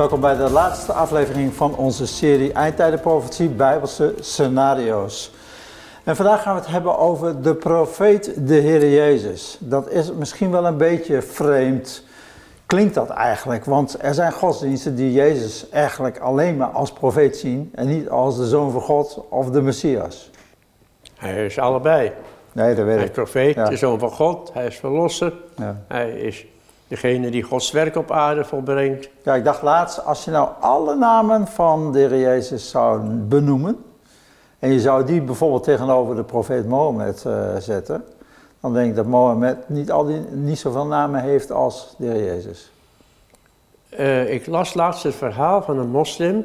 Welkom bij de laatste aflevering van onze serie Eindtijdenprofetie Bijbelse Scenario's. En vandaag gaan we het hebben over de profeet, de Heer Jezus. Dat is misschien wel een beetje vreemd, klinkt dat eigenlijk. Want er zijn godsdiensten die Jezus eigenlijk alleen maar als profeet zien en niet als de Zoon van God of de Messias. Hij is allebei. Nee, dat weet Hij ik. is profeet, Ja. de zoon van God, hij is verlosser. Ja. Hij is degene die Gods werk op aarde volbrengt. Ja, ik dacht laatst, als je nou alle namen van de Heer Jezus zou benoemen, en je zou die bijvoorbeeld tegenover de profeet Mohammed eh, zetten, dan denk ik dat Mohammed niet, al die, niet zoveel namen heeft als de Heer Jezus. Eh, ik las laatst het verhaal van een moslim,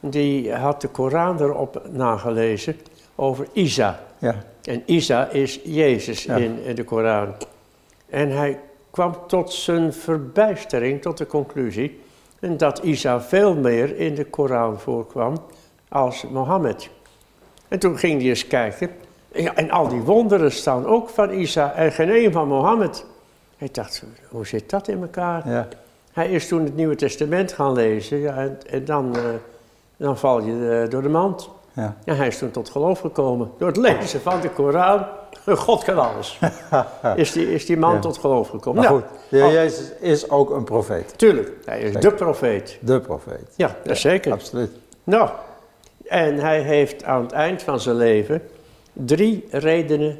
die had de Koran erop nagelezen over Isa. Ja, En Isa is Jezus Ja. in, in de Koran. En hij kwam tot zijn verbijstering tot de conclusie dat Isa veel meer in de Koran voorkwam als Mohammed. En toen ging hij eens kijken. Ja, en al die wonderen staan ook van Isa en geen een van Mohammed. Hij dacht, hoe zit dat in elkaar? ja, Hij is toen het Nieuwe Testament gaan lezen ja, en, en dan, eh, dan val je eh, door de mand. ja. En hij is toen tot geloof gekomen. Door het lezen van de Koran. God kan alles. Is die, is die man Ja. tot geloof gekomen. Maar Nou, goed, de Heer oh. Jezus is ook een profeet, Tuurlijk, hij is de profeet. de profeet. Ja, dat is zeker. Absoluut. Nou, en hij heeft aan het eind van zijn leven drie redenen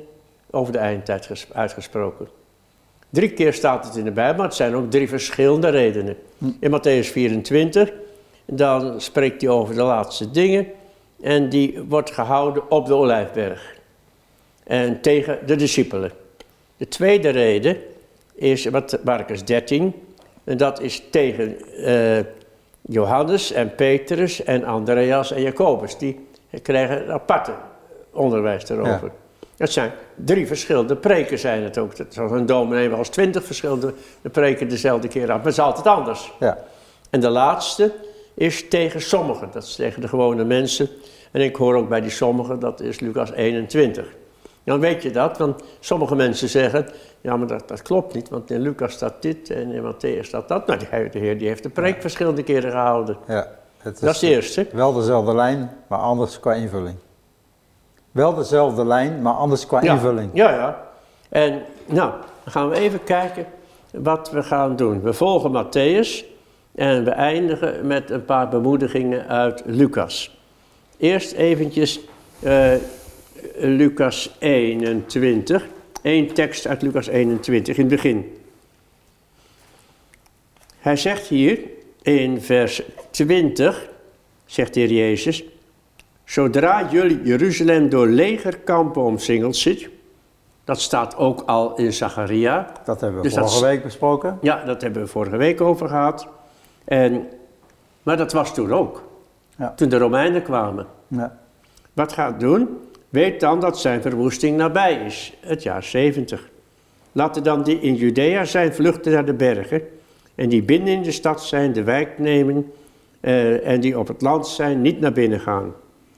over de eindtijd ges- uitgesproken. Drie keer staat het in de Bijbel, maar het zijn ook drie verschillende redenen. In Matthäus 24, dan spreekt hij over de laatste dingen en die wordt gehouden op de Olijfberg en tegen de discipelen. De tweede reden is wat Marcus 13, en dat is tegen eh, Johannes en Petrus en Andreas en Jacobus. Die krijgen een aparte onderwijs erover. Dat zijn drie verschillende preken zijn het ook. Zoals een dominee eens twintig verschillende preken dezelfde keer af. Maar het is altijd anders. Ja, En de laatste is tegen sommigen. Dat is tegen de gewone mensen. En ik hoor ook bij die sommigen, dat is Lucas 21. Dan weet je dat, want sommige mensen zeggen... Ja, maar dat, dat klopt niet, want in Lucas staat dit en in Matthäus staat dat. Nou, die, de Heer die heeft de preek verschillende keren gehouden. ja. Het Dat is de eerste. wel dezelfde lijn, maar anders qua invulling. Wel dezelfde lijn, maar anders qua Ja, invulling. Ja, ja. En nou, dan gaan we even kijken wat we gaan doen. We volgen Matthäus en we eindigen met een paar bemoedigingen uit Lucas. Eerst eventjes eh, Lucas 21. Eén tekst uit Lucas 21 in het begin. Hij zegt hier in vers 20, zegt de Heer Jezus... Zodra jullie Jeruzalem door legerkampen omsingeld zit, dat staat ook al in Zacharia. Dat hebben we Dus vorige week besproken. Ja, dat hebben we vorige week over gehad. En, maar dat was toen ook, Ja. toen de Romeinen kwamen. Ja. Wat gaat doen? Weet dan dat zijn verwoesting nabij is, het jaar 70. Laten dan die in Judea zijn vluchten naar de bergen, en die binnen in de stad zijn de wijk nemen, eh, en die op het land zijn niet naar binnen gaan.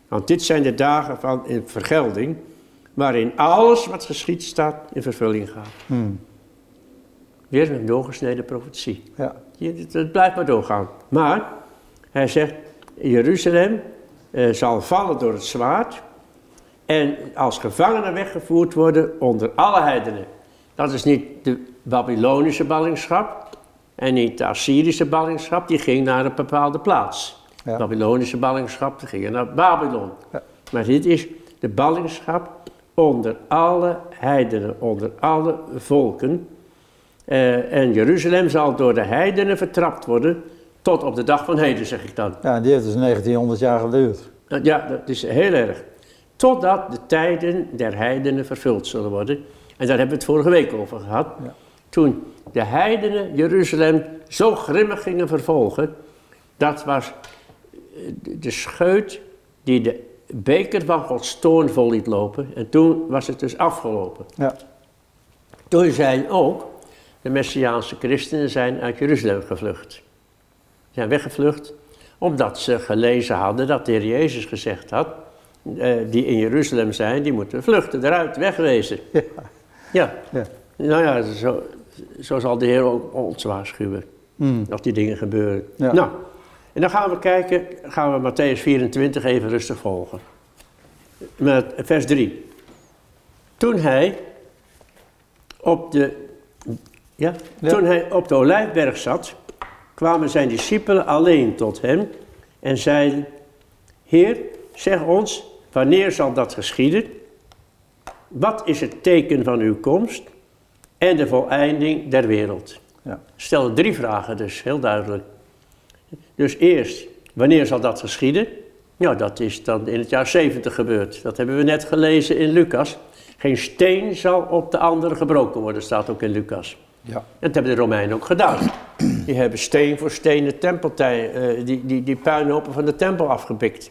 Want dit zijn de dagen van in vergelding, waarin alles wat geschied staat in vervulling gaat. Hmm. Weer een doorgesneden profetie. ja. Het blijft maar doorgaan. Maar hij zegt, Jeruzalem eh, zal vallen door het zwaard en als gevangenen weggevoerd worden onder alle heidenen. Dat is niet de Babylonische ballingschap en niet de Assyrische ballingschap, die ging naar een bepaalde plaats. Ja. De Babylonische ballingschap, die ging naar Babylon. Ja. Maar dit is de ballingschap onder alle heidenen, onder alle volken. Eh, en Jeruzalem zal door de heidenen vertrapt worden tot op de dag van heden, zeg ik dan. ja, die heeft dus 1900 jaar geduurd. Ja, dat is heel erg. Totdat de tijden der heidenen vervuld zullen worden. En daar hebben we het vorige week over gehad. Ja. Toen de heidenen Jeruzalem zo grimmig gingen vervolgen, dat was eh, de- de scheut die de beker van Gods toorn vol liet lopen. En toen was het dus afgelopen. Ja. Toen zijn ook de Messiaanse christenen zijn uit Jeruzalem gevlucht. Ze zijn weggevlucht omdat ze gelezen hadden dat de Heer Jezus gezegd had... eh, die in Jeruzalem zijn, die moeten vluchten, eruit, wegwezen. Ja. Ja, Ja. nou ja, zo, zo zal de Heer ook ons waarschuwen. Hmm. Dat die dingen gebeuren. Ja. Nou, En dan gaan we kijken, gaan we Matthäus 24 even rustig volgen. Met vers 3. Toen hij op de, ja, Ja. Toen hij op de Olijfberg zat, kwamen zijn discipelen alleen tot hem en zeiden, Heer, zeg ons, wanneer zal dat geschieden? Wat is het teken van uw komst en de voleinding der wereld? Ja. Stelde drie vragen dus, heel duidelijk. Dus eerst, wanneer zal dat geschieden? Nou, dat is dan in het jaar 70 gebeurd. Dat hebben we net gelezen in Lucas. Geen steen zal op de andere gebroken worden, staat ook in Lucas. Ja. Dat hebben de Romeinen ook gedaan. Die hebben steen voor steen de tempeltij, eh, die, die, die puinhopen van de tempel afgepikt.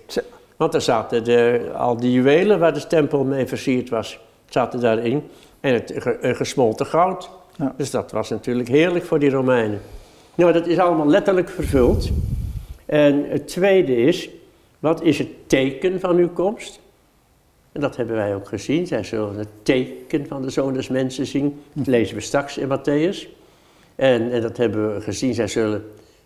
Want daar zaten de, al die juwelen waar de tempel mee versierd was, zaten daarin. En het ge- gesmolten goud. Ja. Dus dat was natuurlijk heerlijk voor die Romeinen. Nou, dat is allemaal letterlijk vervuld. En het tweede is, wat is het teken van uw komst? En dat hebben wij ook gezien. Zij zullen het teken van de Zoon des Mensen zien. Dat lezen we straks in Matthäus. En, en dat hebben we gezien. Zij zullen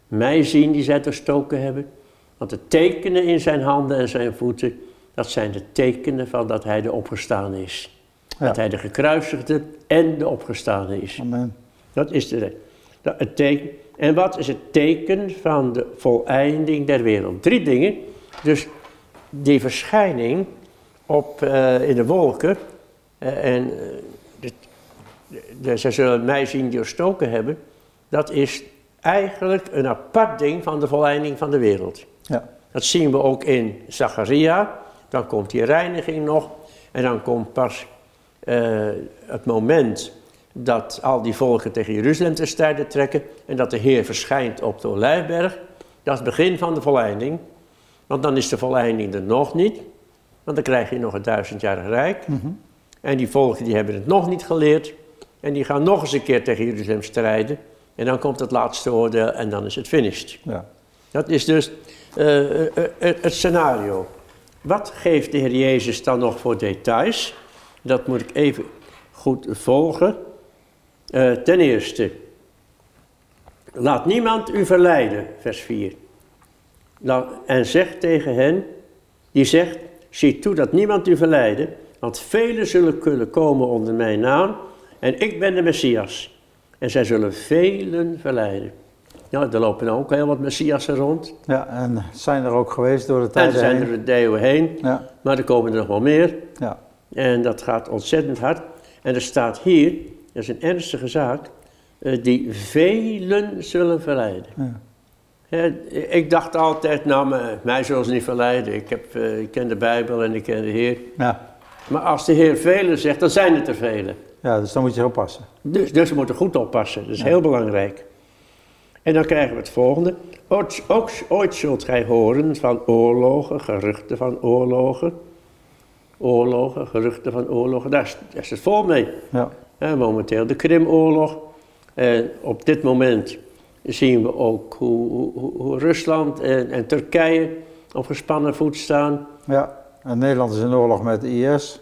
mij zien die zij doorstoken hebben. Want de tekenen in zijn handen en zijn voeten, dat zijn de tekenen van dat hij de opgestane is. Ja. Dat hij de gekruisigde en de opgestane is. Amen. Dat is de, dat- het teken. En wat is het teken van de voleinding der wereld? Drie dingen. Dus die verschijning op, eh, in de wolken. eh, en eh, de, de, ze zullen mij zien die doorstoken hebben. Dat is eigenlijk een apart ding van de voleinding van de wereld. Ja. Dat zien we ook in Zacharia. Dan komt die reiniging nog. En dan komt pas eh, het moment dat al die volken tegen Jeruzalem te strijden trekken. En dat de Heer verschijnt op de Olijfberg. Dat is het begin van de volleinding. Want dan is de volleinding er nog niet. Want dan krijg je nog een duizendjarig rijk. Mhm. En die volken die hebben het nog niet geleerd. En die gaan nog eens een keer tegen Jeruzalem strijden. En dan komt het laatste oordeel en dan is het finished. Ja. Dat is dus eh, eh, eh, het scenario. Wat geeft de Heer Jezus dan nog voor details? Dat moet ik even goed volgen. Ten eerste, laat niemand u verleiden, vers 4. Nou, en zeg tegen hen, die zegt, zie toe dat niemand u verleiden, want velen zullen kunnen komen onder mijn naam, en ik ben de Messias. En zij zullen velen verleiden. Nou, er lopen ook heel wat Messiassen rond. ja, en zijn er ook geweest door de En tijd er zijn heen. er de eeuwen heen, Ja, maar er komen er nog wel meer. ja, En dat gaat ontzettend hard. En er staat hier, dat is een ernstige zaak, eh, die velen zullen verleiden. ja. Ja, ik dacht altijd, nou, mij zullen ze niet verleiden. Ik, heb, eh, ik ken de Bijbel en ik ken de Heer. ja. Maar als de Heer velen zegt, dan zijn het er velen. ja dus dan moet je oppassen. Dus, dus we moeten goed oppassen, dat is heel belangrijk. En dan krijgen we het volgende. Ooit, ook, ooit zult gij horen van oorlogen, geruchten van oorlogen. Oorlogen, geruchten van oorlogen, daar is, daar is het vol mee. Ja, Hè, momenteel de Krimoorlog. En op dit moment zien we ook hoe, hoe, Rusland en, en Turkije op gespannen voet staan. ja. En Nederland is in oorlog met IS.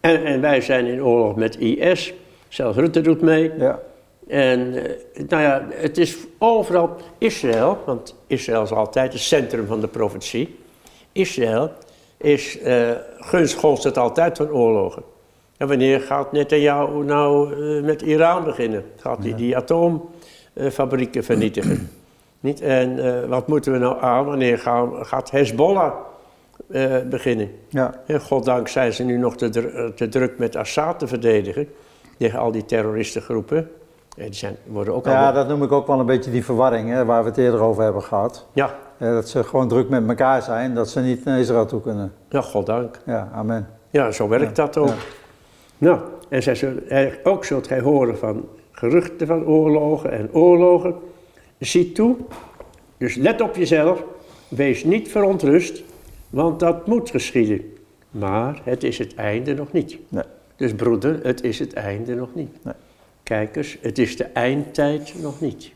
En, en wij zijn in oorlog met IS. Zelfs Rutte doet mee. Ja, En eh, nou ja, het is overal Israël, want Israël is altijd het centrum van de profetie. Israël is, eh gunst het altijd van oorlogen. En wanneer gaat Netanyahu nou eh, met Iran beginnen? Gaat hij die atoomfabrieken vernietigen? Niet? En wat moeten we nou aan? Wanneer gaan, gaat Hezbollah beginnen? ja, En goddank zijn ze nu nog te, dru- te druk met Assad te verdedigen. Tegen al die terroristengroepen. Eh, Die zijn, worden ook ja, dat noem ik ook wel een beetje die verwarring hè, waar we het eerder over hebben gehad. Ja, Eh, dat ze gewoon druk met elkaar zijn, dat ze niet naar Israël toe kunnen. ja, goddank. Ja, amen. Ja, zo werkt dat ook. ja. Nou, en zij zullen, er- ook zult gij horen van geruchten van oorlogen en oorlogen. Zie toe, dus let op jezelf, wees niet verontrust, want dat moet geschieden. Maar het is het einde nog niet. Nee. Dus broeder, het is het einde nog niet. Nee. Kijkers, het is de eindtijd nog niet.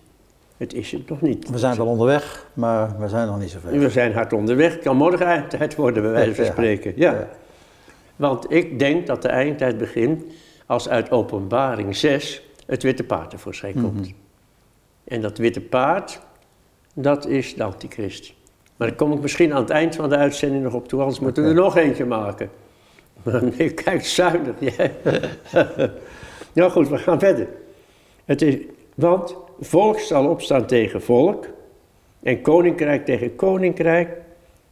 Het is het nog niet. We zijn wel onderweg, maar we zijn nog niet zo ver. We zijn hard onderweg, kan morgen eindtijd worden bij wijze van Ja. spreken. Ja. Ja. Want ik denk dat de eindtijd begint als uit openbaring 6 het witte paard tevoorschijn komt. En dat witte paard, dat is de antichrist. Maar daar kom ik misschien aan het eind van de uitzending nog op toe, anders moeten we er nog eentje maken. Maar nee, kijk, zuinig. Ja. nou goed, we gaan verder. Het is, want volk zal opstaan tegen volk en koninkrijk tegen koninkrijk.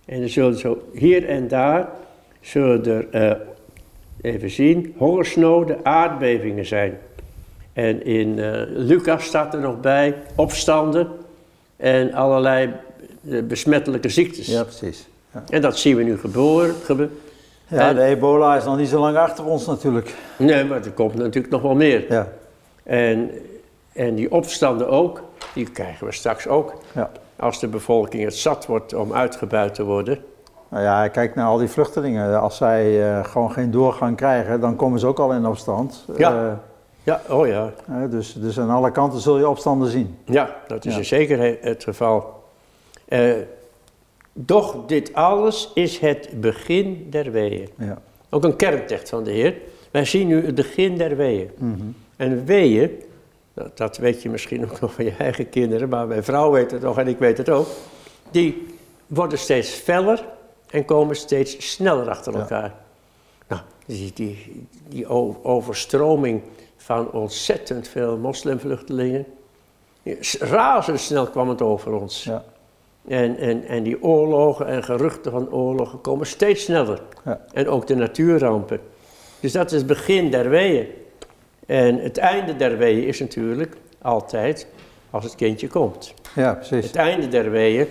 En er zullen zo hier en daar, zullen er, uh, even zien, hongersnoden, aardbevingen zijn. En in uh, Lucas staat er nog bij opstanden en allerlei uh, besmettelijke ziektes. Ja, precies. Ja. En dat zien we nu gebeuren. Ja, de ebola is nog niet zo lang achter ons natuurlijk. Nee, maar er komt natuurlijk nog wel meer. Ja. En, en die opstanden ook, die krijgen we straks ook. Ja. Als de bevolking het zat wordt om uitgebuit te worden. Nou ja, kijk naar al die vluchtelingen. Als zij uh, gewoon geen doorgang krijgen, dan komen ze ook al in opstand. Ja. Uh, ja, oh ja. Uh, dus, dus aan alle kanten zul je opstanden zien. Ja, dat is ja. zeker het geval. Doch dit alles is het begin der weeën. Ja. Ook een kerntekst van de Heer. Wij zien nu het begin der weeën. Mm -hmm. En weeën, dat, dat, weet je misschien ook nog van je eigen kinderen, maar mijn vrouw weet het nog en ik weet het ook. Die worden steeds feller en komen steeds sneller achter elkaar. Ja. Nou, die, die, die overstroming van ontzettend veel moslimvluchtelingen. Razendsnel kwam het over ons. Ja. En, en, en die oorlogen en geruchten van oorlogen komen steeds sneller. Ja. En ook de natuurrampen. Dus dat is het begin der weeën. En het einde der weeën is natuurlijk altijd als het kindje komt. Ja, precies. Het einde der weeën,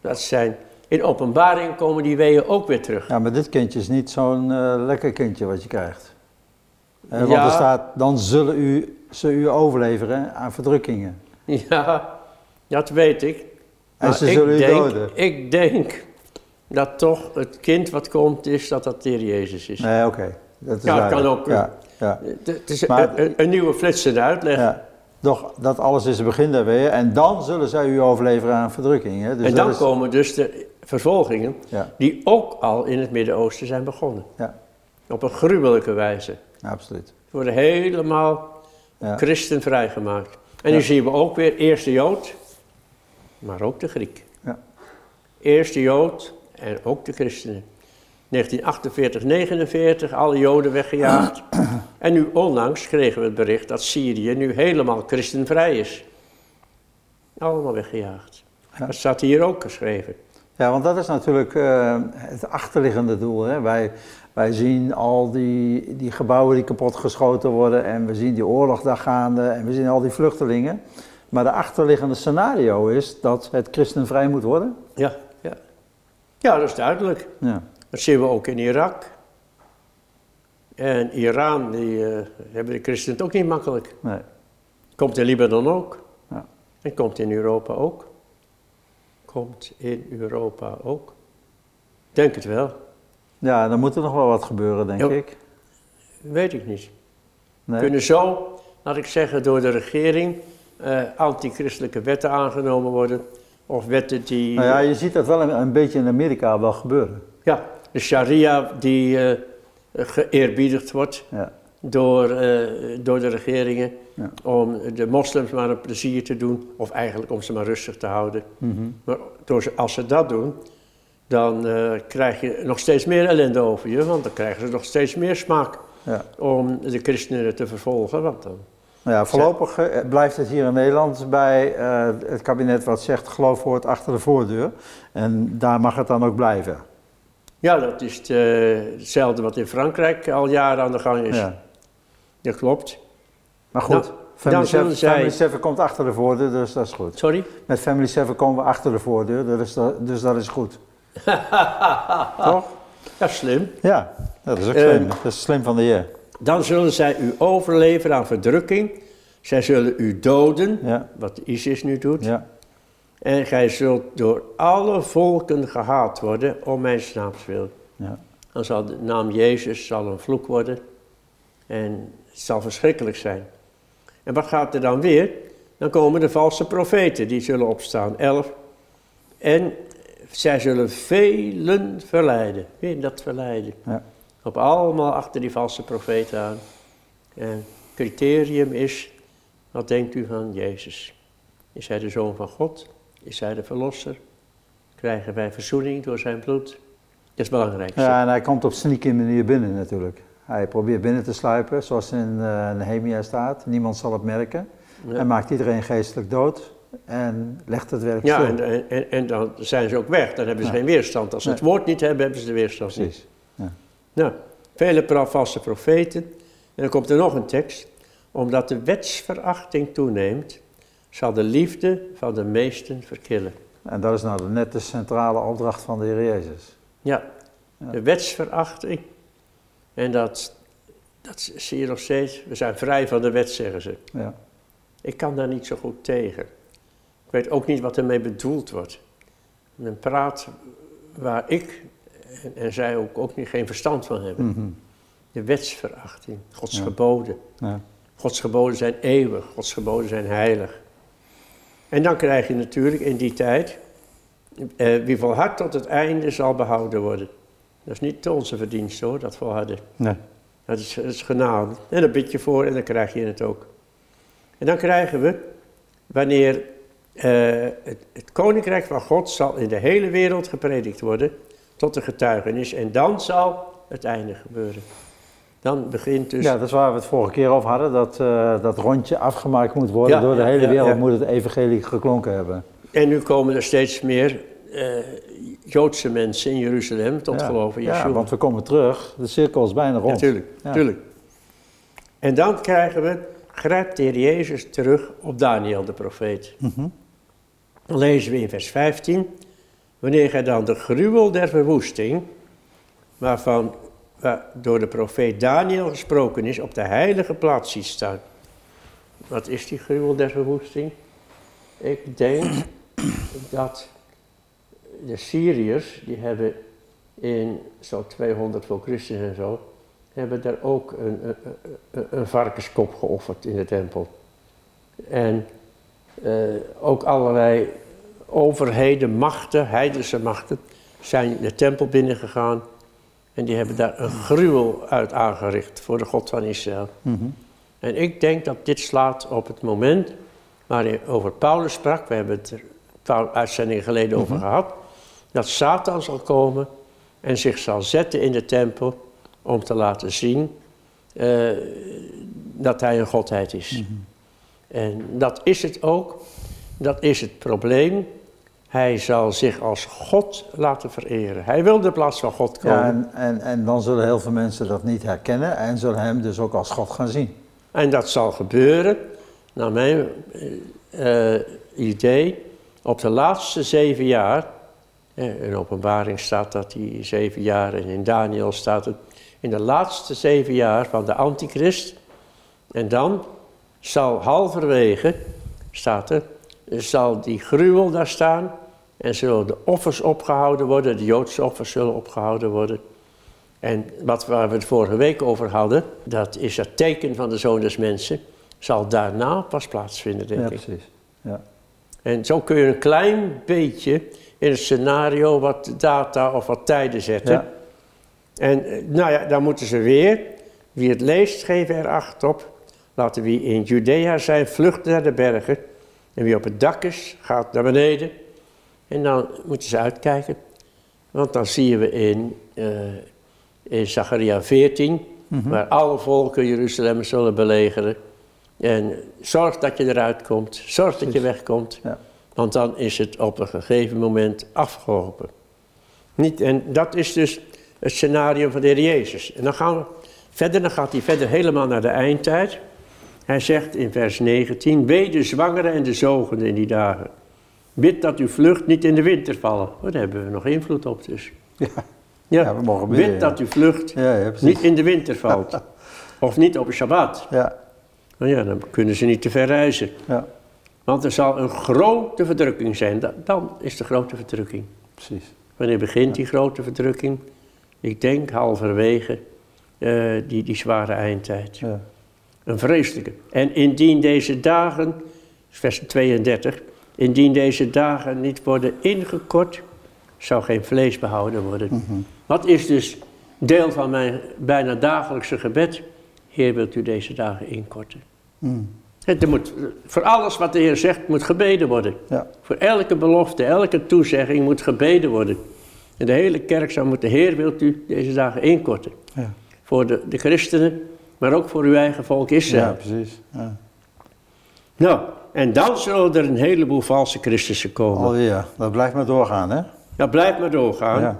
dat zijn... In openbaring komen die weeën ook weer terug. Ja, maar dit kindje is niet zo'n uh, lekker kindje wat je krijgt. Uh, want Ja. er staat, dan zullen u, ze u overleveren aan verdrukkingen. Ja, dat weet ik. En ze ik zullen u denk, doden. Ik denk dat toch het kind wat komt is dat dat de Heer Jezus is. Nee, oké. Dat is Ja, het kan ook, Ja, ja. Het is Maar- een, nieuwe flitsende uitleg. ja. Doch dat alles is het begin weeën. En dan zullen zij u overleveren aan verdrukkingen. Dus en dat dan is- komen dus de vervolgingen Ja, die ook al in het Midden-Oosten zijn begonnen. ja, Op een gruwelijke wijze. absoluut. Ze worden helemaal Ja. christen vrijgemaakt. En nu zien we ook weer eerst de Jood, maar ook de Griek. Ja. Eerst de Jood en ook de christenen. 1948, 49, alle Joden weggejaagd. en nu onlangs kregen we het bericht dat Syrië nu helemaal christenvrij is. Allemaal weggejaagd. Ja. Dat staat hier ook geschreven. Ja, want dat is natuurlijk eh, het achterliggende doel. Hè? Wij, wij zien al die, die gebouwen die kapot geschoten worden en we zien die oorlog daar gaande en we zien al die vluchtelingen. Maar de achterliggende scenario is dat het christenvrij moet worden. Ja, ja. ja, dat is duidelijk. Ja, Dat zien we ook in Irak. En Iran, die eh, hebben de christenen het ook niet makkelijk. nee. Komt in Libanon ook. Ja. En komt in Europa ook. Komt in Europa ook. Denk het wel. ja, dan moet er nog wel wat gebeuren, denk Ja. ik. Weet ik niet. Nee. Kunnen zo, laat ik zeggen, door de regering eh antichristelijke wetten aangenomen worden. Of wetten die... Nou ja, je ziet dat wel een, een beetje in Amerika wel gebeuren. Ja, de sharia die eh, geëerbiedigd wordt Ja, door, eh, door de regeringen. Ja. Om de moslims maar een plezier te doen. Of eigenlijk om ze maar rustig te houden. Mhm. Maar door ze, als ze dat doen, dan krijg je nog steeds meer ellende over je. Want dan krijgen ze nog steeds meer smaak ja. om de christenen te vervolgen. Want dan, Nou ja, voorlopig eh, blijft het hier in Nederland bij eh, het kabinet wat zegt geloof hoort achter de voordeur. En daar mag het dan ook blijven. ja, dat is eh, hetzelfde wat in Frankrijk al jaren aan de gang is. Ja. Dat klopt. Maar goed, Nou, Family, dan zullen 7, zij- Family 7 komt achter de voordeur, dus dat is goed. Sorry? Met Family 7 komen we achter de voordeur, dus dat, dus dat is goed. Toch? Ja, slim. Ja, dat is ook slim. Dat is slim van de heer. Dan zullen zij u overleveren aan verdrukking. Zij zullen u doden, Ja, wat ISIS nu doet. ja, En gij zult door alle volken gehaat worden om mijn naams wil. ja. Dan zal de naam Jezus zal een vloek worden. En het zal verschrikkelijk zijn. En wat gaat er dan weer? Dan komen de valse profeten, die zullen opstaan. Elf. En zij zullen velen verleiden. Weer dat verleiden. Ja. Op allemaal achter die valse profeten aan. En criterium is, wat denkt u van Jezus? Is hij de Zoon van God? is hij de verlosser. Krijgen wij verzoening door zijn bloed. Dat is belangrijk. Ja, en hij komt op sneaky manier binnen natuurlijk. Hij probeert binnen te sluipen, zoals in uh, Nehemia staat. Niemand zal het merken. Ja. Hij maakt iedereen geestelijk dood en legt het werk Ja, stil. en, en, en dan zijn ze ook weg. Dan hebben ze Ja. geen weerstand. Als ze het woord niet hebben, hebben ze de weerstand. Precies. Ja. Nou, vele valse profeten. En dan komt er nog een tekst. Omdat de wetsverachting toeneemt, zal de liefde van de meesten verkillen. En dat is nou net de centrale opdracht van de Heer Jezus. Ja, Ja. de wetsverachting. En dat, dat zie je nog steeds. We zijn vrij van de wet, zeggen ze. Ja. Ik kan daar niet zo goed tegen. Ik weet ook niet wat ermee bedoeld wordt. Men praat waar ik en, en zij ook, ook niet, geen verstand van hebben. Mhm. De wetsverachting, Gods Ja. geboden. ja. Gods geboden zijn eeuwig, Gods geboden zijn heilig. En dan krijg je natuurlijk in die tijd, eh, wie volhardt tot het einde zal behouden worden. Dat is niet onze verdienst hoor, dat volharden. Nee. Dat is, dat is genade. En daar bid je voor en dan krijg je het ook. En dan krijgen we, wanneer eh, het, het koninkrijk van God zal in de hele wereld gepredikt worden, tot de getuigenis. En dan zal het einde gebeuren. Dan begint dus... Ja, dat is waar we het vorige keer over hadden, dat dat dat rondje afgemaakt moet worden. Ja, Door de ja, hele wereld ja. moet het evangelie geklonken hebben. En nu komen er steeds meer eh, Joodse mensen in Jeruzalem tot geloven in Yeshua. Ja, want we komen terug, de cirkel is bijna rond. Natuurlijk, natuurlijk. En dan krijgen we, grijpt de Heer Jezus terug op Daniel de profeet. Mhm. Dan lezen we in vers 15. Wanneer gij dan de gruwel der verwoesting, waarvan waar door de profeet Daniel gesproken is, op de heilige plaats ziet staan. Wat is die gruwel der verwoesting? Ik denk dat de Syriërs, die hebben in zo'n 200 voor Christus en zo, hebben daar ook een, een, een, varkenskop geofferd in de tempel. En eh, ook allerlei overheden, machten, heidense machten, zijn de tempel binnengegaan. En die hebben daar een gruwel uit aangericht voor de God van Israël. Mhm. En ik denk dat dit slaat op het moment waarin over Paulus sprak. We hebben het er een paar uitzendingen geleden over gehad. Dat Satan zal komen en zich zal zetten in de tempel om te laten zien eh, dat hij een godheid is. En dat is het ook. Dat is het probleem. Hij zal zich als God laten vereren. Hij wil de plaats van God komen. Ja, en, en, en dan zullen heel veel mensen dat niet herkennen en zullen hem dus ook als God gaan zien. En dat zal gebeuren, naar mijn eh, eh, idee, op de laatste zeven jaar. eh, In openbaring staat dat die zeven jaar en in Daniel staat het. In de laatste zeven jaar van de antichrist. En dan zal halverwege, staat er, zal die gruwel daar staan. En zullen de offers opgehouden worden, de Joodse offers zullen opgehouden worden. En wat waar we het vorige week over hadden, dat is het teken van de Zoon des Mensen, zal daarna pas plaatsvinden, denk Ja, ik. precies. Ja. En zo kun je een klein beetje in het scenario wat data of wat tijden zetten. Ja. En eh, nou ja, dan moeten ze weer, wie het leest, geven er acht op. Laten wie in Judea zijn, vluchten naar de bergen. En wie op het dak is, gaat naar beneden. En dan moeten ze uitkijken. Want dan zien we in, eh in Zacharia 14, Mhm. waar alle volken Jeruzalem zullen belegeren. En zorg dat je eruit komt, zorg dat je wegkomt. Ja. Want dan is het op een gegeven moment afgelopen. Niet, en dat is dus het scenario van de Heer Jezus. En dan gaan we verder, dan gaat hij verder helemaal naar de eindtijd. Hij zegt in vers 19, wee de zwangeren en de zogenden in die dagen. Bid dat uw vlucht niet in de winter vallen. Oh, daar hebben we nog invloed op dus. Ja. Ja, Ja, we mogen bidden, bid ja. dat uw vlucht niet in de winter valt. of niet op een Shabbat. Ja, Nou ja, dan kunnen ze niet te ver reizen. ja, Want er zal een grote verdrukking zijn. Da- Dan is de grote verdrukking. precies. Wanneer begint die grote verdrukking? Ik denk halverwege eh, die, die zware eindtijd. Ja. Een vreselijke. En indien deze dagen, vers 32, indien deze dagen niet worden ingekort, zou geen vlees behouden worden. Mhm. Wat is dus deel van mijn bijna dagelijkse gebed? Heer, wilt u deze dagen inkorten? Mm. Het, moet, voor alles wat de Heer zegt moet gebeden worden. Ja. Voor elke belofte, elke toezegging moet gebeden worden. En de hele kerk zou moeten, Heer wilt u deze dagen inkorten. Ja. Voor de, de christenen, maar ook voor uw eigen volk Israël. Ja, precies. Ja. Nou, en dan zullen er een heleboel valse Christussen komen. Alweer, ja. dat blijft maar doorgaan, hè? Dat blijft maar doorgaan. Ja.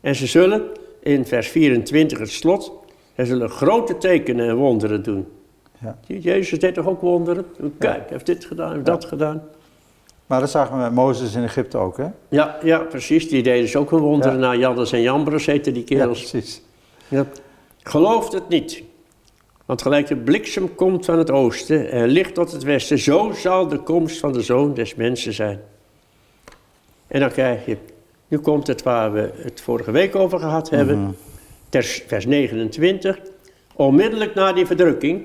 En ze zullen, in vers 24 het slot, ze zullen grote tekenen en wonderen doen. Ja. Jezus deed toch ook wonderen? Kijk, heeft dit gedaan, heeft dat gedaan. Maar dat zagen we met Mozes in Egypte ook, hè? Ja, ja, precies. Die deden dus ook een wonderen. Ja. Nou, Jannes en Jambres heten die Ja, kerels. precies. Ja. Gelooft het niet. Want gelijk de bliksem komt van het oosten en licht tot het westen, zo zal de komst van de zoon des mensen zijn. En dan krijg je, nu komt het waar we het vorige week over gehad hebben, Mhm. ter- vers 29. Onmiddellijk na die verdrukking,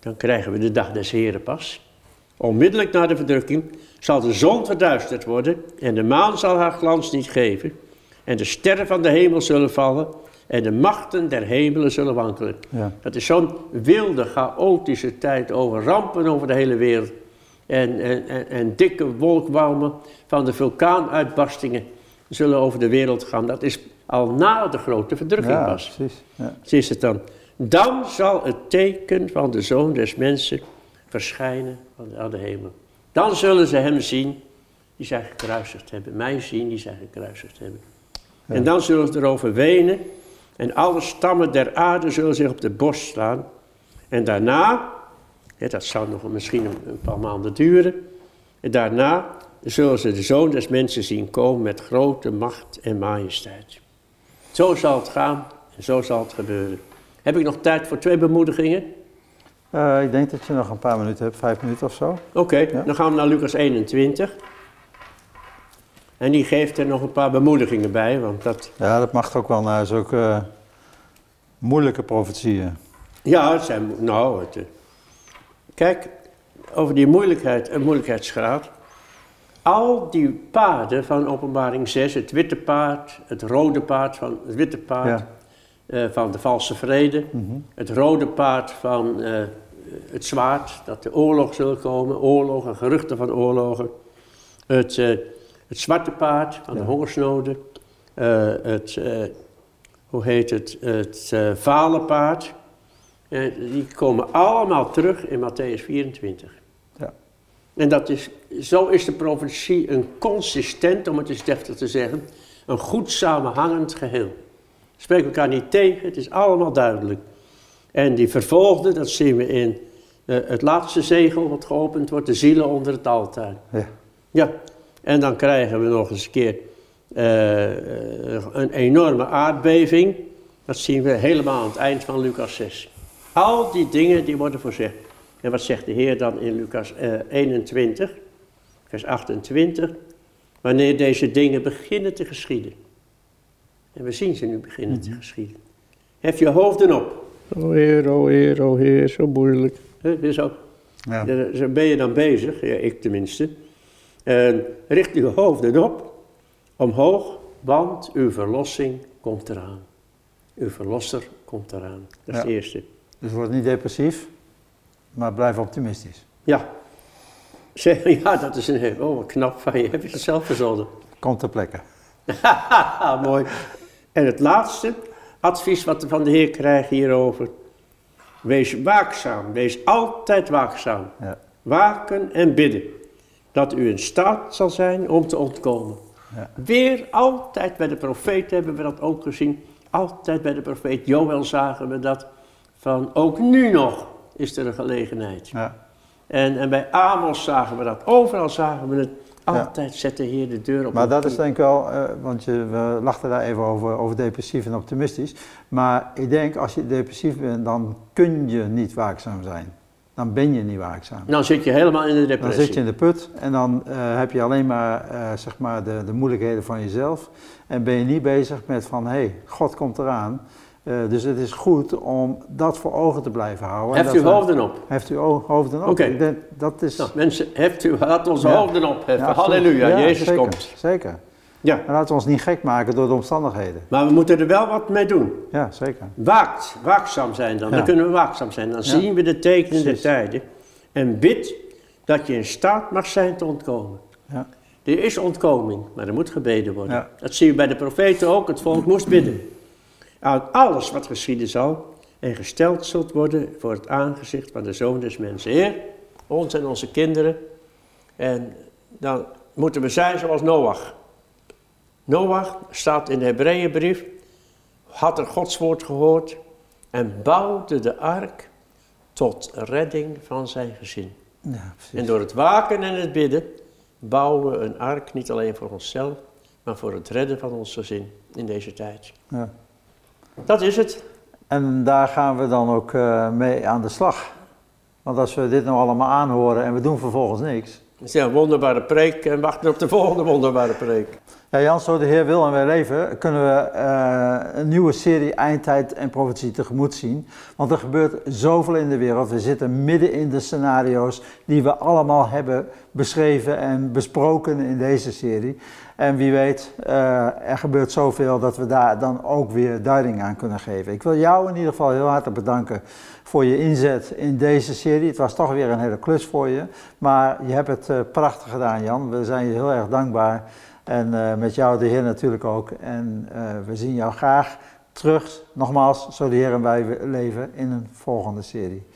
dan krijgen we de dag des Heren pas. Onmiddellijk na de verdrukking zal de zon verduisterd worden en de maan zal haar glans niet geven. En de sterren van de hemel zullen vallen en de machten der hemelen zullen wankelen. Ja. Dat is zo'n wilde, chaotische tijd over rampen over de hele wereld. En, en, en, en dikke wolkwalmen van de vulkaanuitbarstingen zullen over de wereld gaan. Dat is al na de grote verdrukking Ja, precies. Ja. Zie het dan. Dan zal het teken van de Zoon des Mensen verschijnen van de, aan de hemel. Dan zullen ze hem zien die zij gekruisigd hebben. Mij zien die zij gekruisigd hebben. Ja. En dan zullen ze erover wenen. En alle stammen der aarde zullen zich op de borst slaan. En daarna, hè, dat zou nog misschien een, een paar maanden duren. En daarna zullen ze de Zoon des Mensen zien komen met grote macht en majesteit. Zo zal het gaan en zo zal het gebeuren. Heb ik nog tijd voor twee bemoedigingen? Eh, ik denk dat je nog een paar minuten hebt, vijf minuten of zo. Oké, Ja. dan gaan we naar Lucas 21. En die geeft er nog een paar bemoedigingen bij, want dat... Ja, dat mag ook wel naar zulke moeilijke profetieën. Ja, het zijn... Nou, het, eh, kijk, over die moeilijkheid, een moeilijkheidsgraad. Al die paarden van openbaring 6, het witte paard, het rode paard van het witte paard Ja. eh, van de valse vrede, Mhm. het rode paard van het zwaard, dat de oorlog zal komen, oorlogen, geruchten van oorlogen. Het, het zwarte paard van de hongersnoden, eh, het, eh, hoe heet het, het vale paard. Eh, die komen allemaal terug in Matthäus 24. Ja. En dat is, zo is de profetie een consistent, om het eens deftig te zeggen, een goed samenhangend geheel. Spreek elkaar niet tegen, het is allemaal duidelijk. En die vervolgde, dat zien we in het laatste zegel wat geopend wordt, de zielen onder het altaar. Ja. Ja, en dan krijgen we nog eens een keer eh, eh, een enorme aardbeving. Dat zien we helemaal aan het eind van Lucas 6. Al die dingen die worden voorzegd. En wat zegt de Heer dan in Lucas eh, 21, vers 28? Wanneer deze dingen beginnen te geschieden. En we zien ze nu beginnen te geschieden. Hef je hoofden op. O Heer, o Heer, o Heer, zo moeilijk. Dus ook Ja. daar ben je dan bezig, ja, ik tenminste. En richt uw hoofden op, omhoog, want uw verlossing komt eraan. Uw verlosser komt eraan. Dat is Ja. het eerste. Dus word niet depressief, maar blijf optimistisch. Ja. Ja, dat is een oh knap van je. Heb je het zelf verzonnen? Komt ter plekke. Mooi. En het laatste advies wat we van de Heer krijgen hierover. Wees waakzaam, wees altijd waakzaam. Ja. Waken en bidden. Dat u in staat zal zijn om te ontkomen. Ja. Weer altijd bij de profeet hebben we dat ook gezien. Altijd bij de profeet Joël zagen we dat. Van ook nu nog is er een gelegenheid. Ja. En, en bij Amos zagen we dat. Overal zagen we het. Altijd zet de Heer de deur op. Maar dat is denk ik wel, eh, want je, we lachten daar even over, over depressief en optimistisch. Maar ik denk, als je depressief bent, dan kun je niet waakzaam zijn. Dan ben je niet waakzaam. Dan zit je helemaal in de Dan depressie. zit je in de put en dan eh, heb je alleen maar, eh, zeg maar de, de moeilijkheden van jezelf. En ben je niet bezig met van, hé, hey, God komt eraan. Eh, dus het is goed om dat voor ogen te blijven houden. Heft dat uw hoofden op. Heft uw hoofden op. Oké. Dat is... Nou, mensen, heft u, laat onze Ja. hoofden opheffen. Ja. Halleluja, Ja, Jezus zeker, komt. Zeker. Ja, En laten we ons niet gek maken door de omstandigheden. maar we moeten er wel wat mee doen. Ja, zeker. Waakt, waakzaam zijn dan. Ja. Dan kunnen we waakzaam zijn. Dan Ja. zien we de tekenen der tijden. En bid dat je in staat mag zijn te ontkomen. Ja. Er is ontkoming, maar er moet gebeden worden. Ja. Dat zie je bij de profeten ook. Het volk moest bidden. Uit alles wat geschieden zal en gesteld zult worden voor het aangezicht van de Zoon des Mensen. Heer, ons en onze kinderen. En dan moeten we zijn zoals Noach. Noach staat in de Hebreeënbrief, had er Gods woord gehoord en bouwde de ark tot redding van zijn gezin. Ja. En door het waken en het bidden bouwen we een ark niet alleen voor onszelf, maar voor het redden van ons gezin in deze tijd. Ja. Dat is het. En daar gaan we dan ook eh, mee aan de slag. Want als we dit nou allemaal aanhoren en we doen vervolgens niks. Het is een wonderbare preek en wachten op de volgende wonderbare preek. Ja, Jan, zo de Heer wil en wij leven, kunnen we eh, een nieuwe serie Eindtijd en Profetie tegemoet zien. Want er gebeurt zoveel in de wereld. We zitten midden in de scenario's die we allemaal hebben beschreven en besproken in deze serie. En wie weet, eh, er gebeurt zoveel dat we daar dan ook weer duiding aan kunnen geven. Ik wil jou in ieder geval heel hartelijk bedanken voor je inzet in deze serie. Het was toch weer een hele klus voor je, maar je hebt het eh, prachtig gedaan, Jan. We zijn je heel erg dankbaar. En eh, met jou de Heer natuurlijk ook. En eh, we zien jou graag terug, nogmaals, zo de Heer en wij leven, in een volgende serie.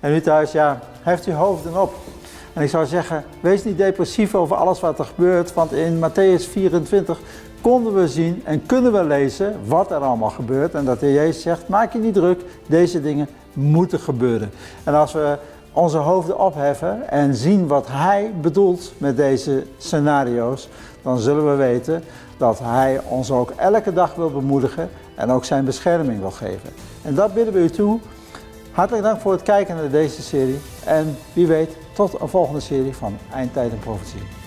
En u thuis, ja, heft uw hoofden op. En ik zou zeggen, wees niet depressief over alles wat er gebeurt, want in Matthäus 24 konden we zien en kunnen we lezen wat er allemaal gebeurt. En dat de Jezus zegt, maak je niet druk, deze dingen moeten gebeuren. En als we onze hoofden opheffen en zien wat Hij bedoelt met deze scenario's, dan zullen we weten dat Hij ons ook elke dag wil bemoedigen en ook zijn bescherming wil geven. En dat bidden we u toe. Hartelijk dank voor het kijken naar deze serie en wie weet tot een volgende serie van Eindtijd en Profetie.